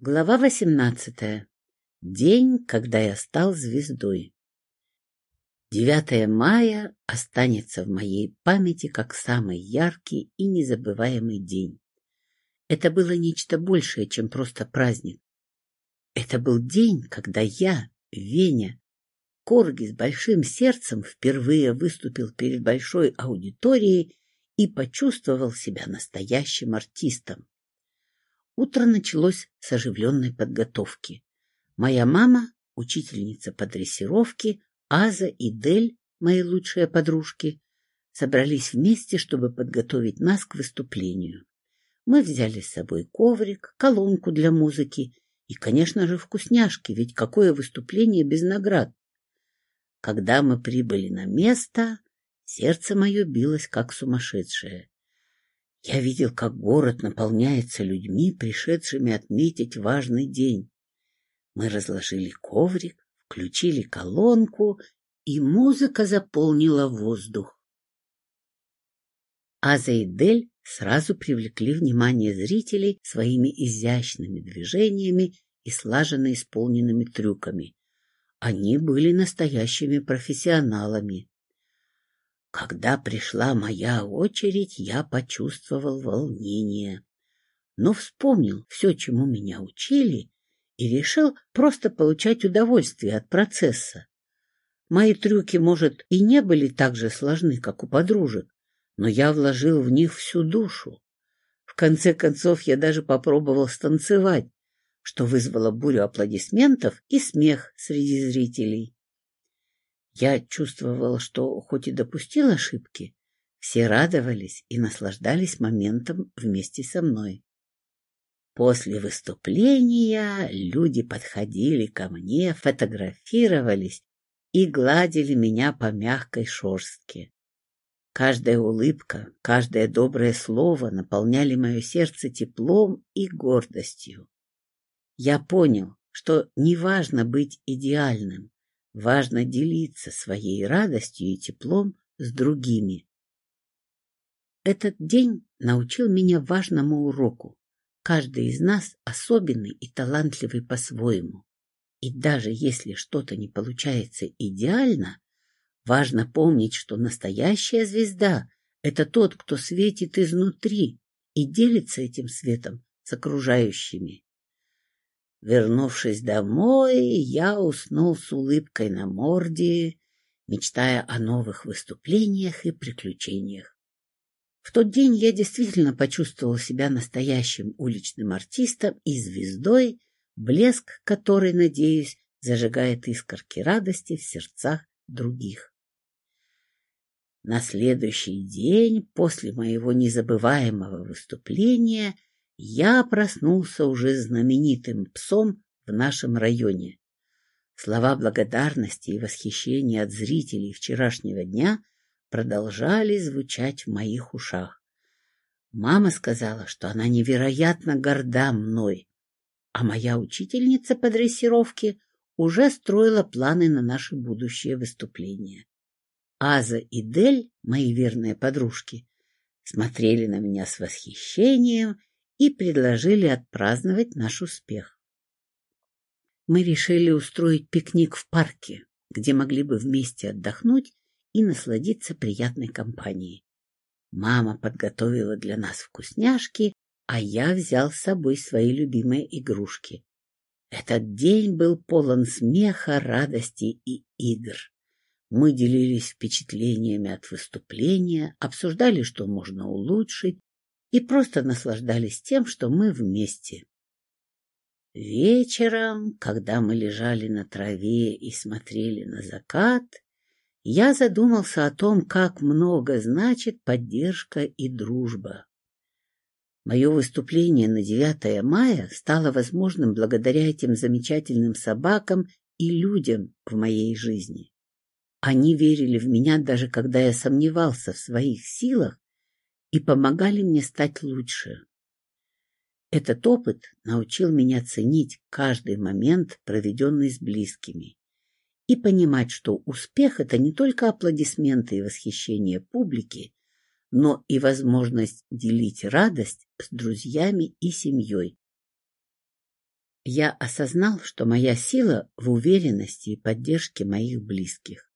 Глава восемнадцатая. День, когда я стал звездой. 9 мая останется в моей памяти как самый яркий и незабываемый день. Это было нечто большее, чем просто праздник. Это был день, когда я, Веня, Корги с большим сердцем впервые выступил перед большой аудиторией и почувствовал себя настоящим артистом. Утро началось с оживленной подготовки. Моя мама, учительница по дрессировке, Аза и Дель, мои лучшие подружки, собрались вместе, чтобы подготовить нас к выступлению. Мы взяли с собой коврик, колонку для музыки и, конечно же, вкусняшки, ведь какое выступление без наград. Когда мы прибыли на место, сердце мое билось как сумасшедшее. Я видел, как город наполняется людьми, пришедшими отметить важный день. Мы разложили коврик, включили колонку, и музыка заполнила воздух. Аза и Дель сразу привлекли внимание зрителей своими изящными движениями и слаженно исполненными трюками. Они были настоящими профессионалами. Когда пришла моя очередь, я почувствовал волнение, но вспомнил все, чему меня учили, и решил просто получать удовольствие от процесса. Мои трюки, может, и не были так же сложны, как у подружек, но я вложил в них всю душу. В конце концов, я даже попробовал станцевать, что вызвало бурю аплодисментов и смех среди зрителей. Я чувствовал, что хоть и допустил ошибки, все радовались и наслаждались моментом вместе со мной. После выступления люди подходили ко мне, фотографировались и гладили меня по мягкой шерстке. Каждая улыбка, каждое доброе слово наполняли мое сердце теплом и гордостью. Я понял, что неважно быть идеальным, Важно делиться своей радостью и теплом с другими. Этот день научил меня важному уроку. Каждый из нас особенный и талантливый по-своему. И даже если что-то не получается идеально, важно помнить, что настоящая звезда — это тот, кто светит изнутри и делится этим светом с окружающими. Вернувшись домой, я уснул с улыбкой на морде, мечтая о новых выступлениях и приключениях. В тот день я действительно почувствовал себя настоящим уличным артистом и звездой, блеск которой, надеюсь, зажигает искорки радости в сердцах других. На следующий день после моего незабываемого выступления – я проснулся уже знаменитым псом в нашем районе. Слова благодарности и восхищения от зрителей вчерашнего дня продолжали звучать в моих ушах. Мама сказала, что она невероятно горда мной, а моя учительница по дрессировке уже строила планы на наши будущие выступления. Аза и Дель, мои верные подружки, смотрели на меня с восхищением и предложили отпраздновать наш успех. Мы решили устроить пикник в парке, где могли бы вместе отдохнуть и насладиться приятной компанией. Мама подготовила для нас вкусняшки, а я взял с собой свои любимые игрушки. Этот день был полон смеха, радости и игр. Мы делились впечатлениями от выступления, обсуждали, что можно улучшить, и просто наслаждались тем, что мы вместе. Вечером, когда мы лежали на траве и смотрели на закат, я задумался о том, как много значит поддержка и дружба. Мое выступление на 9 мая стало возможным благодаря этим замечательным собакам и людям в моей жизни. Они верили в меня даже когда я сомневался в своих силах и помогали мне стать лучше. Этот опыт научил меня ценить каждый момент, проведенный с близкими, и понимать, что успех — это не только аплодисменты и восхищение публики, но и возможность делить радость с друзьями и семьей. я осознал, что моя сила в уверенности и поддержке моих близких.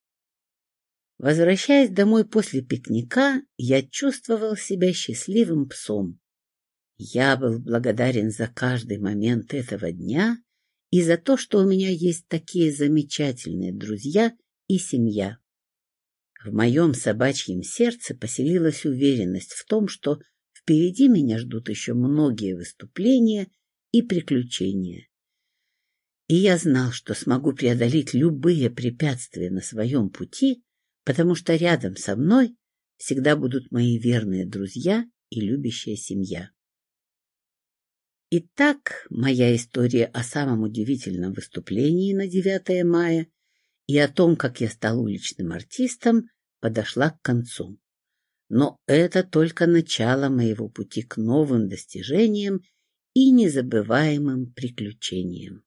Возвращаясь домой после пикника, я чувствовал себя счастливым псом. Я был благодарен за каждый момент этого дня и за то, что у меня есть такие замечательные друзья и семья. В моем собачьем сердце поселилась уверенность в том, что впереди меня ждут еще многие выступления и приключения. И я знал, что смогу преодолеть любые препятствия на своем пути, потому что рядом со мной всегда будут мои верные друзья и любящая семья. Итак, моя история о самом удивительном выступлении на 9 мая и о том, как я стал уличным артистом, подошла к концу. Но это только начало моего пути к новым достижениям и незабываемым приключениям.